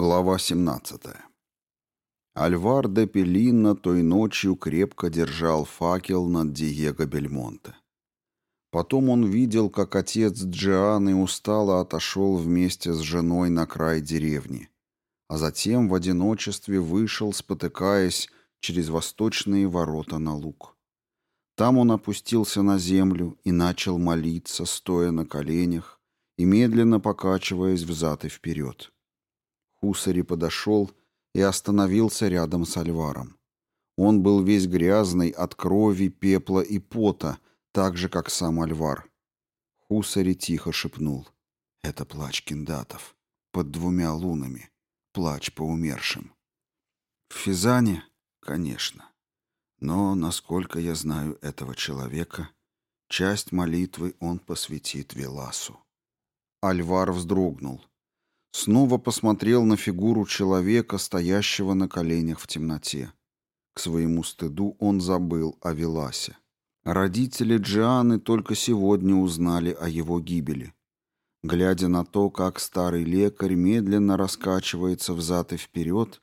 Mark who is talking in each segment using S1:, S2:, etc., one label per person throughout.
S1: Глава 17. Альвар де Пелинна той ночью крепко держал факел над Диего Бельмонте. Потом он видел, как отец Джианы устало отошел вместе с женой на край деревни, а затем в одиночестве вышел, спотыкаясь, через восточные ворота на луг. Там он опустился на землю и начал молиться, стоя на коленях и медленно покачиваясь взад и вперед. Хусари подошел и остановился рядом с Альваром. Он был весь грязный от крови, пепла и пота, так же, как сам Альвар. Хусари тихо шепнул. «Это плач киндатов. Под двумя лунами. Плач по умершим». «В Физане? Конечно. Но, насколько я знаю этого человека, часть молитвы он посвятит Веласу». Альвар вздрогнул. Снова посмотрел на фигуру человека, стоящего на коленях в темноте. К своему стыду он забыл о Веласе. Родители Джианы только сегодня узнали о его гибели. Глядя на то, как старый лекарь медленно раскачивается взад и вперед,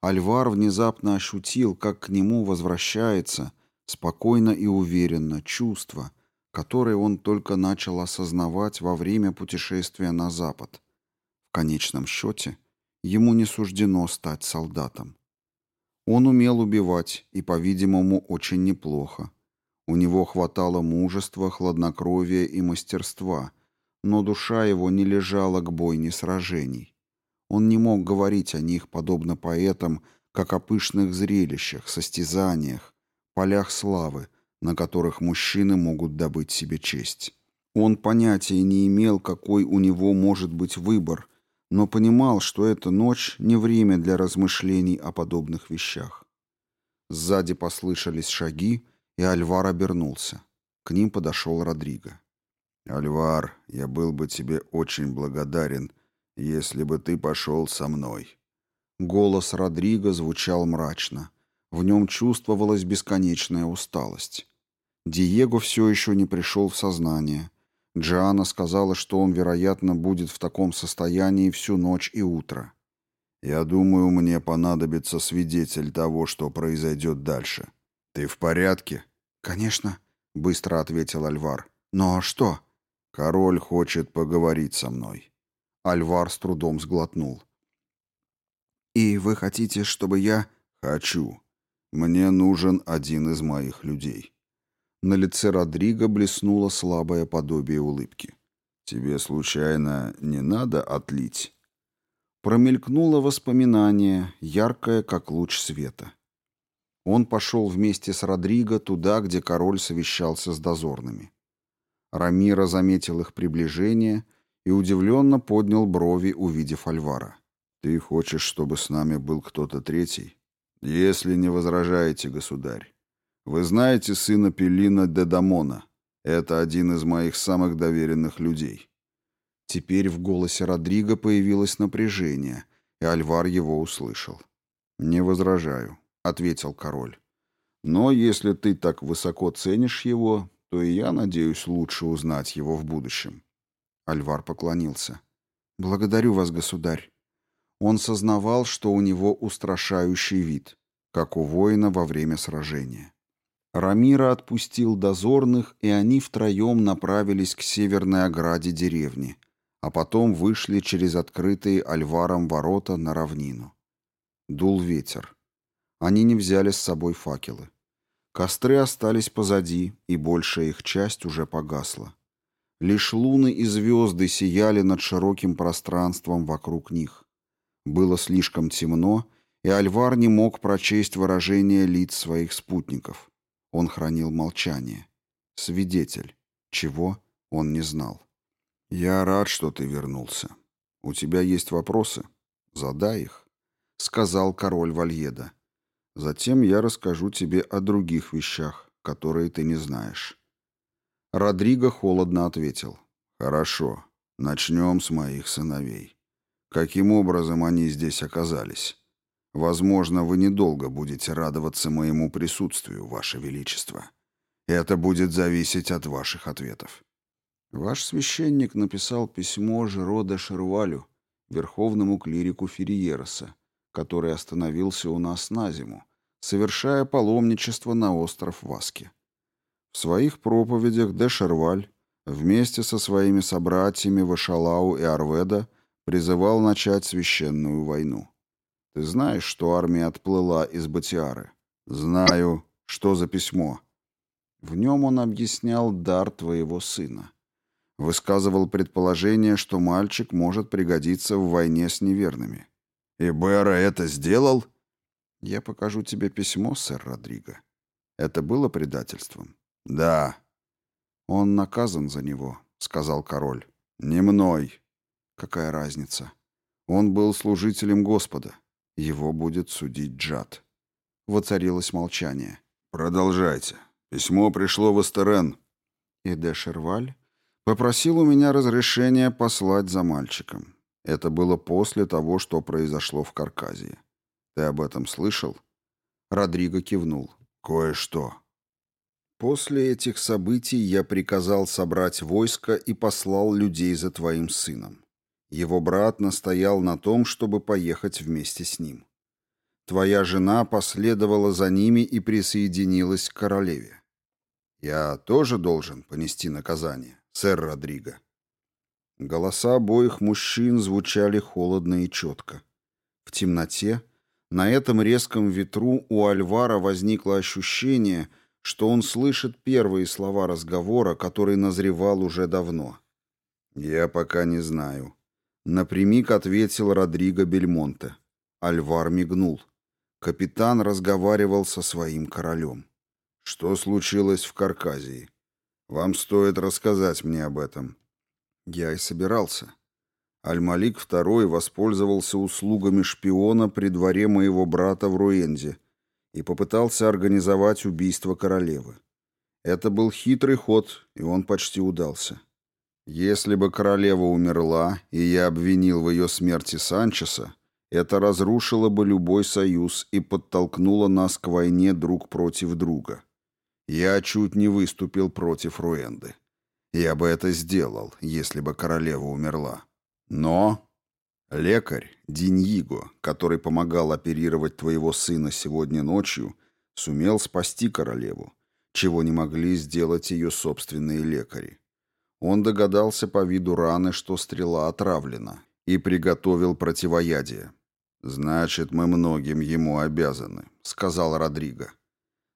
S1: Альвар внезапно ощутил, как к нему возвращается, спокойно и уверенно, чувство, которое он только начал осознавать во время путешествия на запад, конечном счете, ему не суждено стать солдатом. Он умел убивать, и, по-видимому, очень неплохо. У него хватало мужества, хладнокровия и мастерства, но душа его не лежала к бойне сражений. Он не мог говорить о них, подобно поэтам, как о пышных зрелищах, состязаниях, полях славы, на которых мужчины могут добыть себе честь. Он понятия не имел, какой у него может быть выбор, но понимал, что эта ночь не время для размышлений о подобных вещах. Сзади послышались шаги, и Альвар обернулся. К ним подошел Родриго. «Альвар, я был бы тебе очень благодарен, если бы ты пошел со мной». Голос Родриго звучал мрачно. В нем чувствовалась бесконечная усталость. Диего все еще не пришел в сознание, Джиана сказала, что он, вероятно, будет в таком состоянии всю ночь и утро. «Я думаю, мне понадобится свидетель того, что произойдет дальше. Ты в порядке?» «Конечно», — быстро ответил Альвар. «Но что?» «Король хочет поговорить со мной». Альвар с трудом сглотнул. «И вы хотите, чтобы я...» «Хочу. Мне нужен один из моих людей». На лице Родриго блеснуло слабое подобие улыбки. «Тебе, случайно, не надо отлить?» Промелькнуло воспоминание, яркое, как луч света. Он пошел вместе с Родриго туда, где король совещался с дозорными. Рамира заметил их приближение и удивленно поднял брови, увидев Альвара. «Ты хочешь, чтобы с нами был кто-то третий?» «Если не возражаете, государь. Вы знаете сына Пелина Дедамона. Это один из моих самых доверенных людей». Теперь в голосе Родриго появилось напряжение, и Альвар его услышал. «Не возражаю», — ответил король. «Но если ты так высоко ценишь его, то и я надеюсь лучше узнать его в будущем». Альвар поклонился. «Благодарю вас, государь». Он сознавал, что у него устрашающий вид, как у воина во время сражения. Рамира отпустил дозорных, и они втроем направились к северной ограде деревни, а потом вышли через открытые альваром ворота на равнину. Дул ветер. Они не взяли с собой факелы. Костры остались позади, и большая их часть уже погасла. Лишь луны и звезды сияли над широким пространством вокруг них. Было слишком темно, и Альвар не мог прочесть выражение лиц своих спутников. Он хранил молчание. Свидетель. Чего он не знал. «Я рад, что ты вернулся. У тебя есть вопросы? Задай их», — сказал король Вальеда. «Затем я расскажу тебе о других вещах, которые ты не знаешь». Родриго холодно ответил. «Хорошо. Начнем с моих сыновей. Каким образом они здесь оказались?» Возможно, вы недолго будете радоваться моему присутствию, Ваше Величество. Это будет зависеть от ваших ответов. Ваш священник написал письмо Жирода Шервалю, верховному клирику Ферриероса, который остановился у нас на зиму, совершая паломничество на остров Васки. В своих проповедях де Шерваль вместе со своими собратьями Вашалау и Арведа призывал начать священную войну. Ты знаешь, что армия отплыла из Батиары? Знаю. Что за письмо? В нем он объяснял дар твоего сына. Высказывал предположение, что мальчик может пригодиться в войне с неверными. И Бера это сделал? Я покажу тебе письмо, сэр Родриго. Это было предательством? Да. Он наказан за него, сказал король. Не мной. Какая разница? Он был служителем Господа. Его будет судить Джад. Воцарилось молчание. Продолжайте. Письмо пришло в Эстерен. И де Шерваль попросил у меня разрешения послать за мальчиком. Это было после того, что произошло в Карказии. Ты об этом слышал? Родриго кивнул. Кое-что. После этих событий я приказал собрать войско и послал людей за твоим сыном. Его брат настоял на том, чтобы поехать вместе с ним. Твоя жена последовала за ними и присоединилась к королеве. Я тоже должен понести наказание, сэр Родриго. Голоса обоих мужчин звучали холодно и четко. В темноте на этом резком ветру у Альвара возникло ощущение, что он слышит первые слова разговора, который назревал уже давно. «Я пока не знаю», — напрямик ответил Родриго Бельмонте. Альвар мигнул. Капитан разговаривал со своим королем. «Что случилось в Карказии? Вам стоит рассказать мне об этом». Я и собирался. Аль-Малик II воспользовался услугами шпиона при дворе моего брата в Руэнде и попытался организовать убийство королевы. Это был хитрый ход, и он почти удался. Если бы королева умерла, и я обвинил в ее смерти Санчеса, это разрушило бы любой союз и подтолкнуло нас к войне друг против друга. Я чуть не выступил против Руэнды. Я бы это сделал, если бы королева умерла. Но лекарь Диньиго, который помогал оперировать твоего сына сегодня ночью, сумел спасти королеву, чего не могли сделать ее собственные лекари. Он догадался по виду раны, что стрела отравлена, и приготовил противоядие. «Значит, мы многим ему обязаны», — сказал Родриго.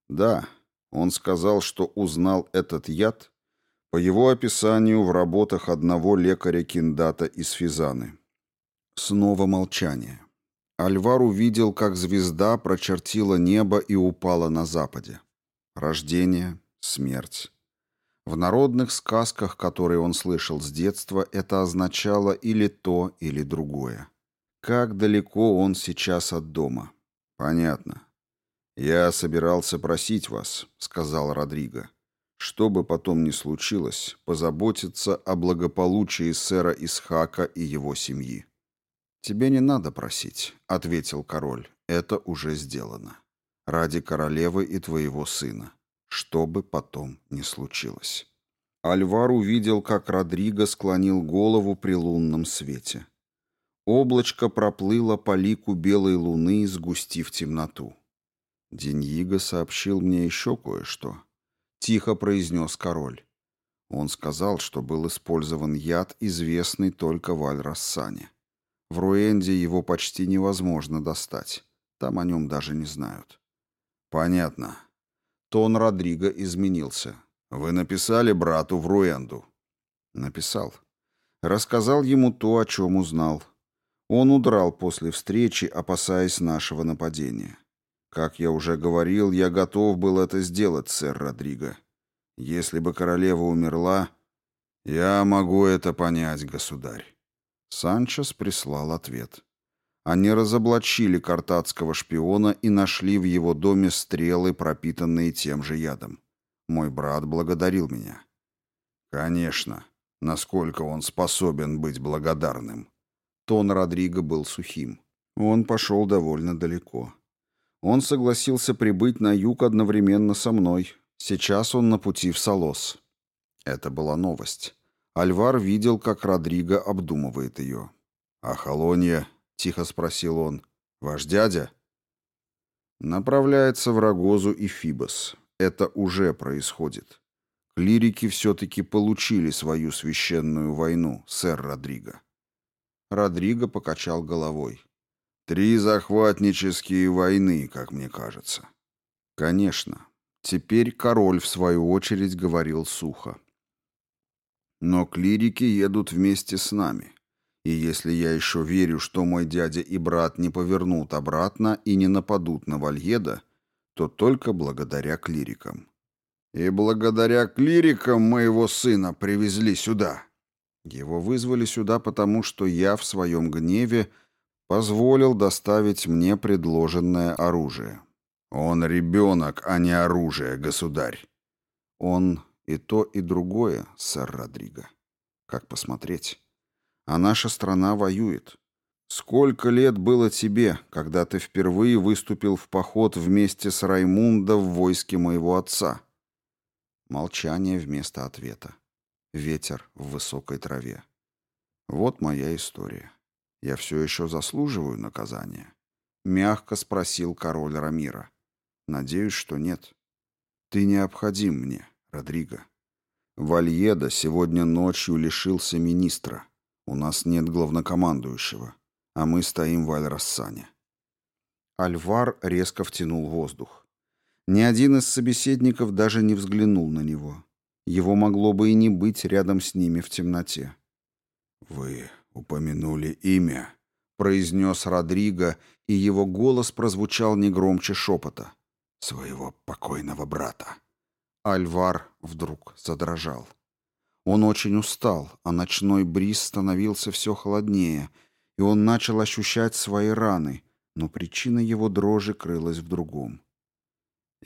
S1: «Да, он сказал, что узнал этот яд по его описанию в работах одного лекаря Киндата из Физаны. Снова молчание. Альвар увидел, как звезда прочертила небо и упала на западе. Рождение, смерть. В народных сказках, которые он слышал с детства, это означало или то, или другое. Как далеко он сейчас от дома? Понятно. «Я собирался просить вас», — сказал Родриго. Что бы потом ни случилось, позаботиться о благополучии сэра Исхака и его семьи. «Тебе не надо просить», — ответил король. «Это уже сделано. Ради королевы и твоего сына. Что бы потом ни случилось». Альвар увидел, как Родриго склонил голову при лунном свете. Облачко проплыло по лику белой луны, сгустив темноту. Деньиго сообщил мне еще кое-что. — тихо произнес король. Он сказал, что был использован яд, известный только в Аль-Рассане. В Руэнде его почти невозможно достать. Там о нем даже не знают. «Понятно». Тон Родриго изменился. «Вы написали брату в Руэнду?» «Написал. Рассказал ему то, о чем узнал. Он удрал после встречи, опасаясь нашего нападения. Как я уже говорил, я готов был это сделать, сэр Родриго. Если бы королева умерла, я могу это понять, государь. Санчес прислал ответ. Они разоблачили картацкого шпиона и нашли в его доме стрелы, пропитанные тем же ядом. Мой брат благодарил меня. Конечно, насколько он способен быть благодарным. Тон Родриго был сухим. Он пошел довольно далеко. Он согласился прибыть на юг одновременно со мной. Сейчас он на пути в Солос. Это была новость. Альвар видел, как Родриго обдумывает ее. «А Холонья?» — тихо спросил он. «Ваш дядя?» Направляется в Рогозу и Фибос. Это уже происходит. Клирики все-таки получили свою священную войну, сэр Родриго. Родриго покачал головой. Три захватнические войны, как мне кажется. Конечно. Теперь король, в свою очередь, говорил сухо. Но клирики едут вместе с нами. И если я еще верю, что мой дядя и брат не повернут обратно и не нападут на Вальеда, то только благодаря клирикам. И благодаря клирикам моего сына привезли сюда. Его вызвали сюда потому, что я в своем гневе позволил доставить мне предложенное оружие. Он ребенок, а не оружие, государь. Он и то, и другое, сэр Родриго. Как посмотреть? А наша страна воюет. Сколько лет было тебе, когда ты впервые выступил в поход вместе с Раймундо в войске моего отца? Молчание вместо ответа. Ветер в высокой траве. Вот моя история. Я все еще заслуживаю наказания? Мягко спросил король Рамира. Надеюсь, что нет. Ты необходим мне, Родриго. Вальеда сегодня ночью лишился министра. У нас нет главнокомандующего а мы стоим в Аль-Рассане. Альвар резко втянул воздух. Ни один из собеседников даже не взглянул на него. Его могло бы и не быть рядом с ними в темноте. «Вы упомянули имя», — произнес Родриго, и его голос прозвучал не громче шепота. «Своего покойного брата». Альвар вдруг задрожал. Он очень устал, а ночной бриз становился все холоднее — и он начал ощущать свои раны, но причина его дрожи крылась в другом.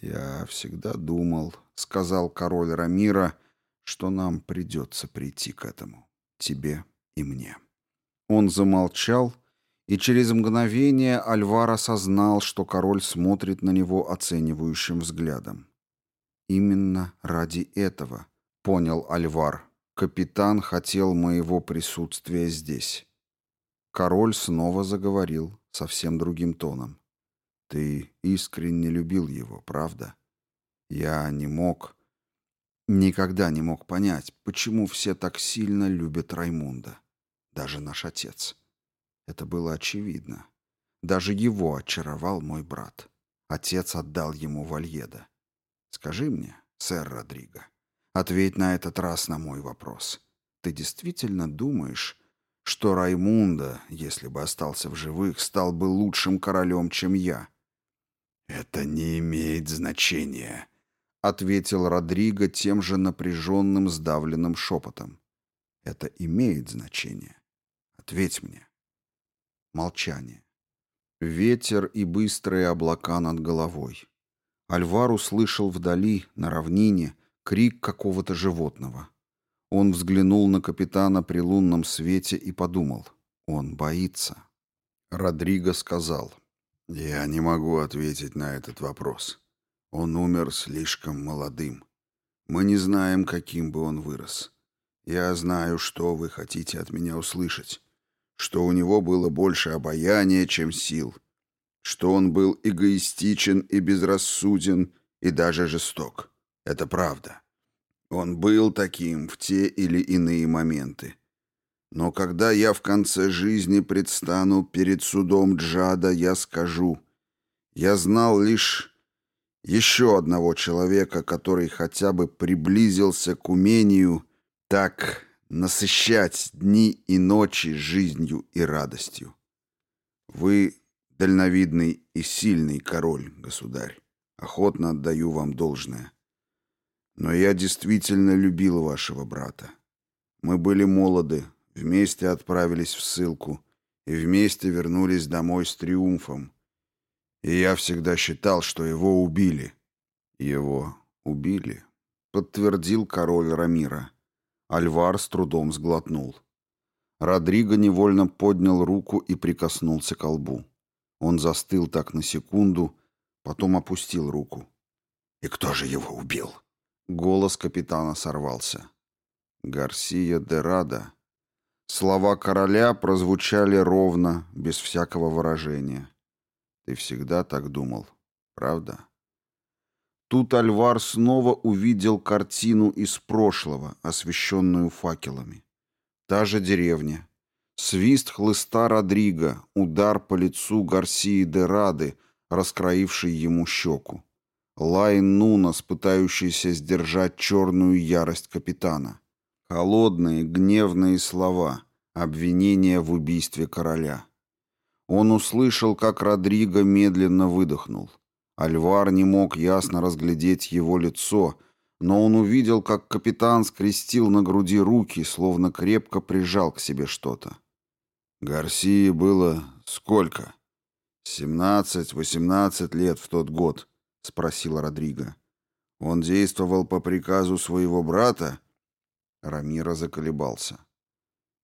S1: «Я всегда думал», — сказал король Рамира, — «что нам придется прийти к этому, тебе и мне». Он замолчал, и через мгновение Альвар осознал, что король смотрит на него оценивающим взглядом. «Именно ради этого», — понял Альвар, — «капитан хотел моего присутствия здесь». Король снова заговорил совсем другим тоном. «Ты искренне любил его, правда? Я не мог, никогда не мог понять, почему все так сильно любят Раймунда, даже наш отец. Это было очевидно. Даже его очаровал мой брат. Отец отдал ему Вальеда. Скажи мне, сэр Родриго, ответь на этот раз на мой вопрос. Ты действительно думаешь, что Раймунда, если бы остался в живых, стал бы лучшим королем, чем я. «Это не имеет значения», — ответил Родриго тем же напряженным, сдавленным шепотом. «Это имеет значение. Ответь мне». Молчание. Ветер и быстрые облака над головой. Альвар услышал вдали, на равнине, крик какого-то животного. Он взглянул на капитана при лунном свете и подумал. Он боится. Родриго сказал. «Я не могу ответить на этот вопрос. Он умер слишком молодым. Мы не знаем, каким бы он вырос. Я знаю, что вы хотите от меня услышать. Что у него было больше обаяния, чем сил. Что он был эгоистичен и безрассуден, и даже жесток. Это правда. Он был таким в те или иные моменты. Но когда я в конце жизни предстану перед судом Джада, я скажу, я знал лишь еще одного человека, который хотя бы приблизился к умению так насыщать дни и ночи жизнью и радостью. Вы дальновидный и сильный король, государь. Охотно отдаю вам должное. Но я действительно любил вашего брата. Мы были молоды, вместе отправились в ссылку и вместе вернулись домой с триумфом. И я всегда считал, что его убили. Его убили, подтвердил король Рамира. Альвар с трудом сглотнул. Родриго невольно поднял руку и прикоснулся к лбу. Он застыл так на секунду, потом опустил руку. «И кто же его убил?» Голос капитана сорвался. Гарсия де Рада. Слова короля прозвучали ровно, без всякого выражения. Ты всегда так думал, правда? Тут Альвар снова увидел картину из прошлого, освещенную факелами. Та же деревня. Свист хлыста Родриго, удар по лицу Гарсии де Рады, раскроивший ему щеку. Лайн Нунас, пытающийся сдержать черную ярость капитана. Холодные, гневные слова, обвинения в убийстве короля. Он услышал, как Родриго медленно выдохнул. Альвар не мог ясно разглядеть его лицо, но он увидел, как капитан скрестил на груди руки, словно крепко прижал к себе что-то. Гарсии было сколько? Семнадцать-восемнадцать лет в тот год, спросил Родриго. Он действовал по приказу своего брата? Рамира заколебался.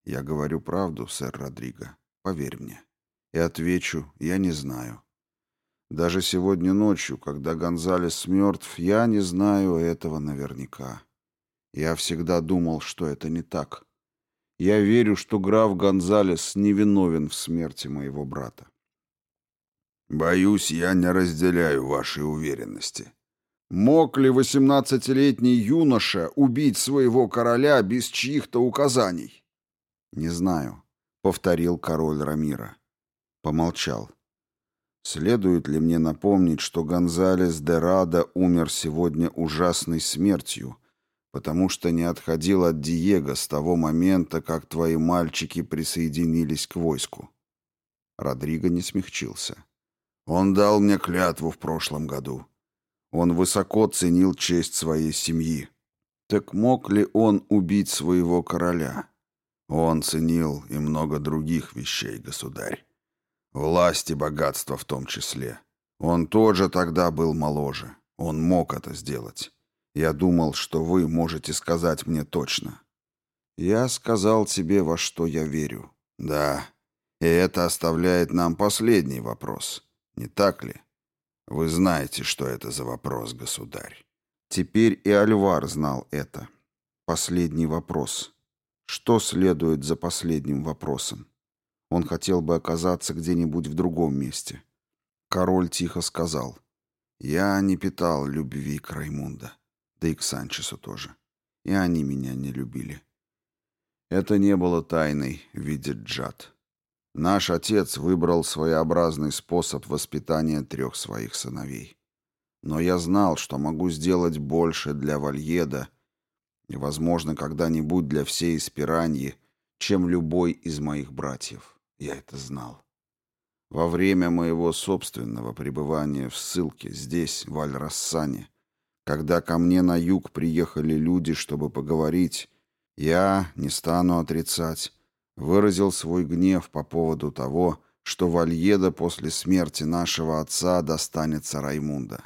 S1: Я говорю правду, сэр Родриго. Поверь мне и отвечу «я не знаю». Даже сегодня ночью, когда Гонзалес мертв, я не знаю этого наверняка. Я всегда думал, что это не так. Я верю, что граф Гонзалес невиновен в смерти моего брата. Боюсь, я не разделяю вашей уверенности. Мог ли восемнадцатилетний юноша убить своего короля без чьих-то указаний? Не знаю, повторил король Рамира. Помолчал. Следует ли мне напомнить, что Гонзалес де Рада умер сегодня ужасной смертью, потому что не отходил от Диего с того момента, как твои мальчики присоединились к войску? Родриго не смягчился. Он дал мне клятву в прошлом году. Он высоко ценил честь своей семьи. Так мог ли он убить своего короля? Он ценил и много других вещей, государь. Власть и богатство в том числе. Он тоже тогда был моложе. Он мог это сделать. Я думал, что вы можете сказать мне точно. Я сказал тебе, во что я верю. Да. И это оставляет нам последний вопрос. Не так ли? Вы знаете, что это за вопрос, государь. Теперь и Альвар знал это. Последний вопрос. Что следует за последним вопросом? Он хотел бы оказаться где-нибудь в другом месте. Король тихо сказал. «Я не питал любви к Раймунда, да и к Санчесу тоже. И они меня не любили. Это не было тайной, видит Джад. Наш отец выбрал своеобразный способ воспитания трех своих сыновей. Но я знал, что могу сделать больше для Вальеда и, возможно, когда-нибудь для всей Спираньи, чем любой из моих братьев. Я это знал. Во время моего собственного пребывания в ссылке здесь, в Аль-Рассане, когда ко мне на юг приехали люди, чтобы поговорить, я, не стану отрицать, выразил свой гнев по поводу того, что Вальеда после смерти нашего отца достанется Раймунда.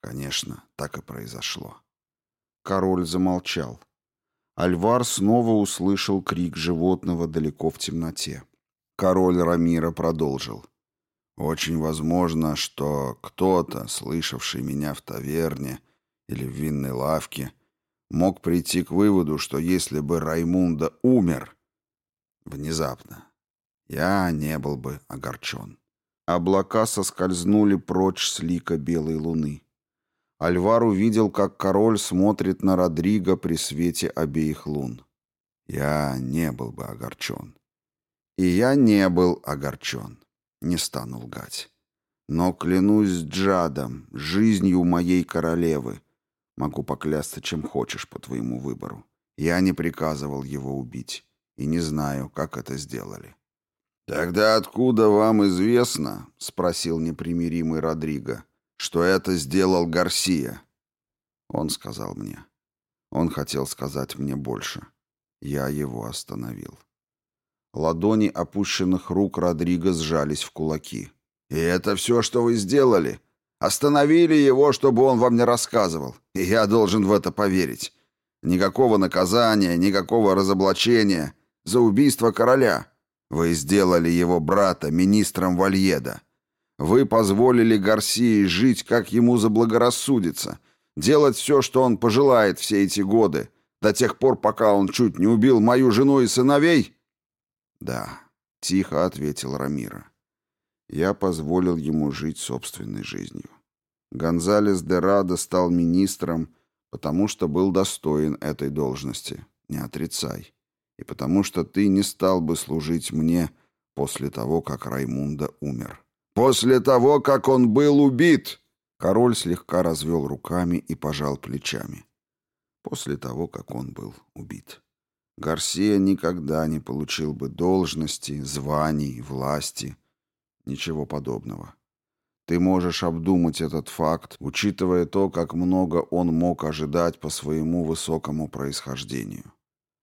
S1: Конечно, так и произошло. Король замолчал. Альвар снова услышал крик животного далеко в темноте. Король Рамира продолжил. «Очень возможно, что кто-то, слышавший меня в таверне или в винной лавке, мог прийти к выводу, что если бы Раймунда умер внезапно, я не был бы огорчен». Облака соскользнули прочь с лика белой луны. Альвар увидел, как король смотрит на Родриго при свете обеих лун. Я не был бы огорчен. И я не был огорчен. Не стану лгать. Но клянусь Джадом, жизнью моей королевы. Могу поклясться, чем хочешь по твоему выбору. Я не приказывал его убить. И не знаю, как это сделали. «Тогда откуда вам известно, — спросил непримиримый Родриго, — что это сделал Гарсия?» Он сказал мне. Он хотел сказать мне больше. Я его остановил. Ладони опущенных рук Родриго сжались в кулаки. «И это все, что вы сделали? Остановили его, чтобы он вам не рассказывал. И я должен в это поверить. Никакого наказания, никакого разоблачения за убийство короля. Вы сделали его брата министром Вальеда. Вы позволили Гарсии жить, как ему заблагорассудится, делать все, что он пожелает все эти годы, до тех пор, пока он чуть не убил мою жену и сыновей?» «Да», — тихо ответил Рамира. «Я позволил ему жить собственной жизнью. Гонзалес де Радо стал министром, потому что был достоин этой должности, не отрицай, и потому что ты не стал бы служить мне после того, как Раймунда умер». «После того, как он был убит!» Король слегка развел руками и пожал плечами. После того, как он был убит. Гарсия никогда не получил бы должности, званий, власти. Ничего подобного. Ты можешь обдумать этот факт, учитывая то, как много он мог ожидать по своему высокому происхождению.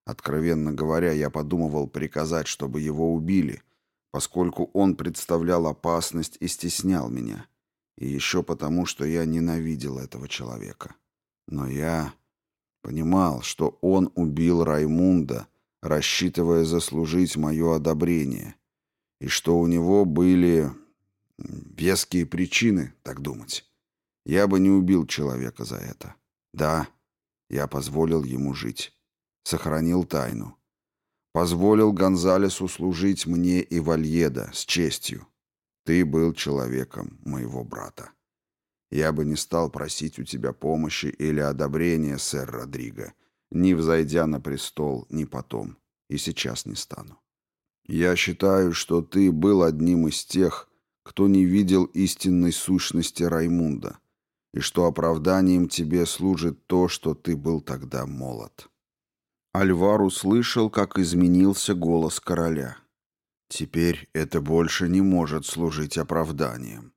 S1: Откровенно говоря, я подумывал приказать, чтобы его убили, поскольку он представлял опасность и стеснял меня. И еще потому, что я ненавидел этого человека. Но я понимал, что он убил Раймунда, рассчитывая заслужить мое одобрение, и что у него были веские причины так думать. Я бы не убил человека за это. Да, я позволил ему жить. Сохранил тайну. Позволил Гонзалесу служить мне и Вальеда с честью. Ты был человеком моего брата. Я бы не стал просить у тебя помощи или одобрения, сэр Родриго, ни взойдя на престол, ни потом, и сейчас не стану. Я считаю, что ты был одним из тех, кто не видел истинной сущности Раймунда, и что оправданием тебе служит то, что ты был тогда молод. Альвар услышал, как изменился голос короля. Теперь это больше не может служить оправданием.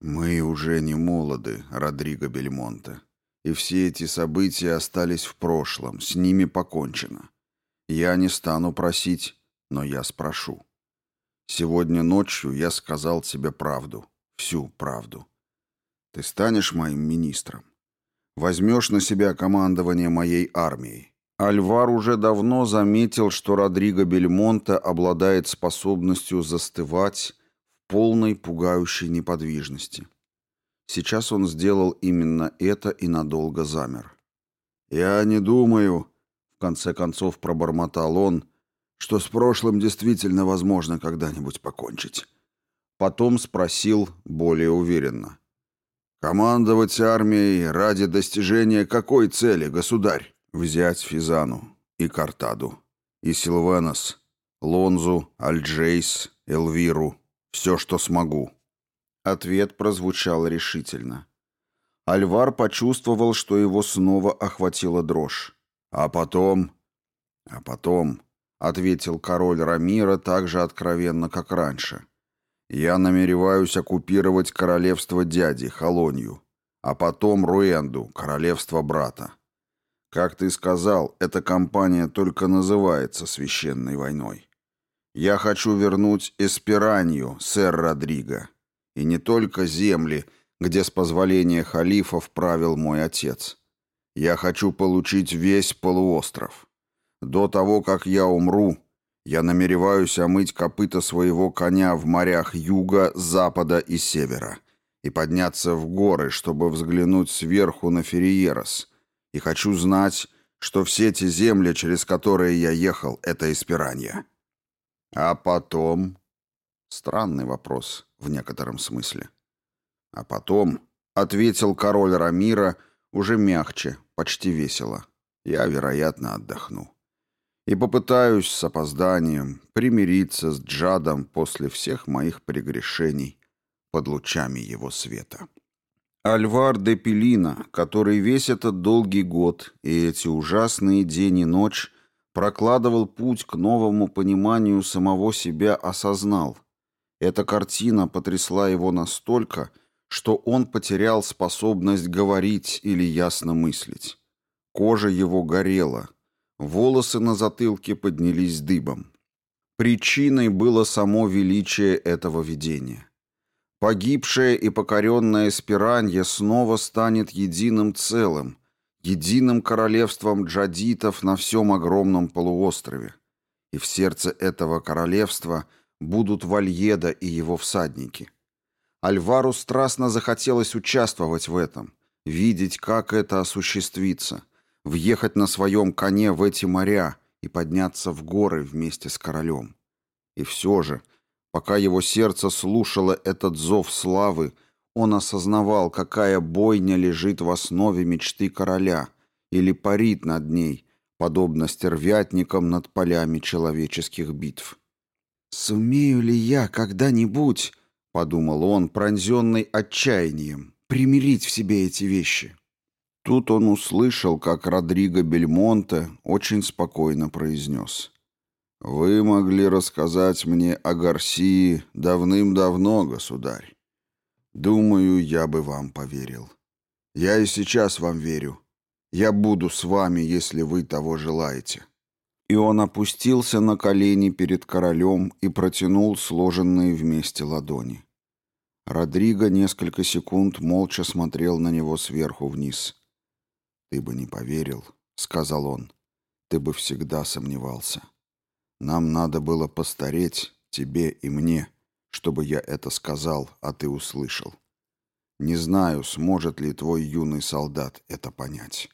S1: Мы уже не молоды, Родриго Бельмонте, и все эти события остались в прошлом, с ними покончено. Я не стану просить, но я спрошу. Сегодня ночью я сказал тебе правду, всю правду. Ты станешь моим министром. Возьмешь на себя командование моей армией. Альвар уже давно заметил, что Родриго Бельмонте обладает способностью застывать в полной пугающей неподвижности. Сейчас он сделал именно это и надолго замер. «Я не думаю», — в конце концов пробормотал он, «что с прошлым действительно возможно когда-нибудь покончить». Потом спросил более уверенно. «Командовать армией ради достижения какой цели, государь?» Взять Физану и Картаду, и Силвенос, Лонзу, Альджейс, Элвиру, все, что смогу. Ответ прозвучал решительно. Альвар почувствовал, что его снова охватила дрожь. А потом... А потом, ответил король Рамира так же откровенно, как раньше. Я намереваюсь оккупировать королевство дяди, Холонью, а потом Руэнду, королевство брата. Как ты сказал, эта кампания только называется священной войной. Я хочу вернуть Эспиранью, сэр Родриго. И не только земли, где с позволения халифов правил мой отец. Я хочу получить весь полуостров. До того, как я умру, я намереваюсь омыть копыта своего коня в морях юга, запада и севера и подняться в горы, чтобы взглянуть сверху на Ферриерос — и хочу знать, что все те земли, через которые я ехал, это Испиранья. А потом... Странный вопрос в некотором смысле. А потом ответил король Рамира уже мягче, почти весело. Я, вероятно, отдохну. И попытаюсь с опозданием примириться с Джадом после всех моих прегрешений под лучами его света. Альвар де Пелина, который весь этот долгий год и эти ужасные день и ночь прокладывал путь к новому пониманию самого себя, осознал. Эта картина потрясла его настолько, что он потерял способность говорить или ясно мыслить. Кожа его горела, волосы на затылке поднялись дыбом. Причиной было само величие этого видения. Погибшая и покоренная Спиранья снова станет единым целым, единым королевством джадитов на всем огромном полуострове. И в сердце этого королевства будут Вальеда и его всадники. Альвару страстно захотелось участвовать в этом, видеть, как это осуществится, въехать на своем коне в эти моря и подняться в горы вместе с королем. И все же, пока его сердце слушало этот зов славы, он осознавал, какая бойня лежит в основе мечты короля или парит над ней, подобно стервятникам над полями человеческих битв. «Сумею ли я когда-нибудь, — подумал он, пронзенный отчаянием, — примирить в себе эти вещи?» Тут он услышал, как Родриго Бельмонте очень спокойно произнес. «Вы могли рассказать мне о Гарсии давным-давно, государь. Думаю, я бы вам поверил. Я и сейчас вам верю. Я буду с вами, если вы того желаете». И он опустился на колени перед королем и протянул сложенные вместе ладони. Родриго несколько секунд молча смотрел на него сверху вниз. «Ты бы не поверил», — сказал он. «Ты бы всегда сомневался. Нам надо было постареть, тебе и мне, чтобы я это сказал, а ты услышал. Не знаю, сможет ли твой юный солдат это понять».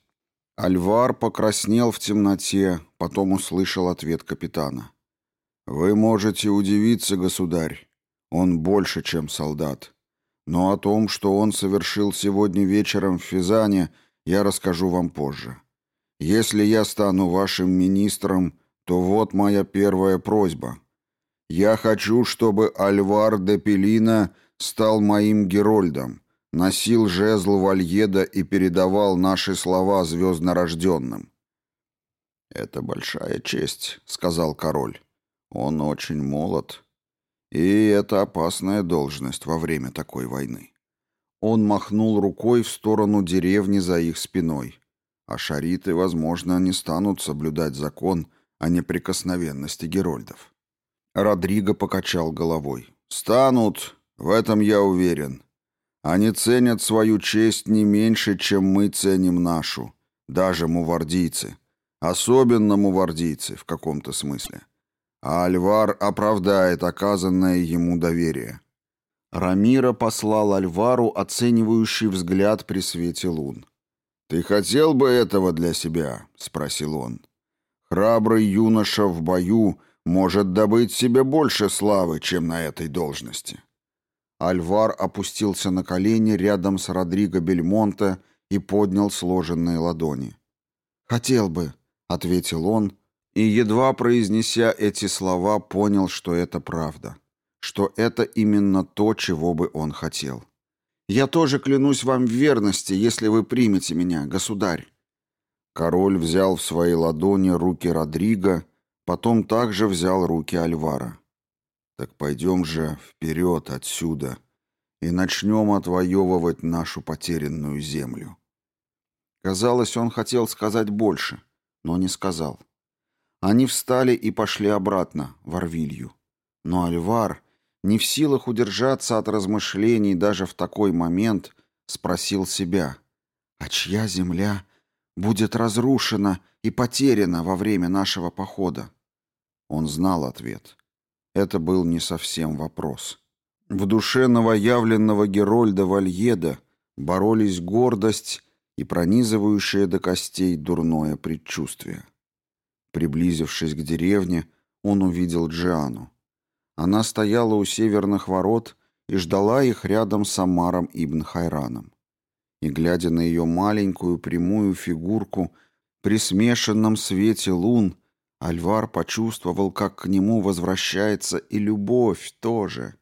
S1: Альвар покраснел в темноте, потом услышал ответ капитана. «Вы можете удивиться, государь. Он больше, чем солдат. Но о том, что он совершил сегодня вечером в Физане, я расскажу вам позже. Если я стану вашим министром, то вот моя первая просьба. Я хочу, чтобы Альвар де Пелина стал моим герольдом, носил жезл Вальеда и передавал наши слова звезднорожденным. «Это большая честь», — сказал король. «Он очень молод, и это опасная должность во время такой войны». Он махнул рукой в сторону деревни за их спиной. А шариты, возможно, не станут соблюдать закон о неприкосновенности герольдов. Родриго покачал головой. «Станут, в этом я уверен. Они ценят свою честь не меньше, чем мы ценим нашу, даже мувардийцы. Особенно мувардийцы в каком-то смысле. А Альвар оправдает оказанное ему доверие. Рамира послал Альвару оценивающий взгляд при свете лун. «Ты хотел бы этого для себя?» — спросил он. «Храбрый юноша в бою может добыть себе больше славы, чем на этой должности». Альвар опустился на колени рядом с Родриго Бельмонте и поднял сложенные ладони. «Хотел бы», — ответил он, и, едва произнеся эти слова, понял, что это правда, что это именно то, чего бы он хотел. «Я тоже клянусь вам в верности, если вы примете меня, государь». Король взял в свои ладони руки Родриго, потом также взял руки Альвара. Так пойдем же вперед отсюда и начнем отвоевывать нашу потерянную землю. Казалось, он хотел сказать больше, но не сказал. Они встали и пошли обратно, в Орвилью. Но Альвар, не в силах удержаться от размышлений даже в такой момент, спросил себя, а чья земля будет разрушена и потеряна во время нашего похода? Он знал ответ. Это был не совсем вопрос. В душе новоявленного Герольда Вальеда боролись гордость и пронизывающее до костей дурное предчувствие. Приблизившись к деревне, он увидел Джиану. Она стояла у северных ворот и ждала их рядом с Амаром ибн Хайраном. И, глядя на ее маленькую прямую фигурку при смешанном свете лун, Альвар почувствовал, как к нему возвращается и любовь тоже,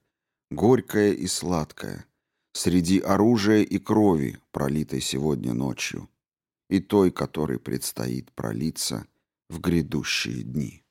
S1: горькая и сладкая, среди оружия и крови, пролитой сегодня ночью, и той, которой предстоит пролиться в грядущие дни.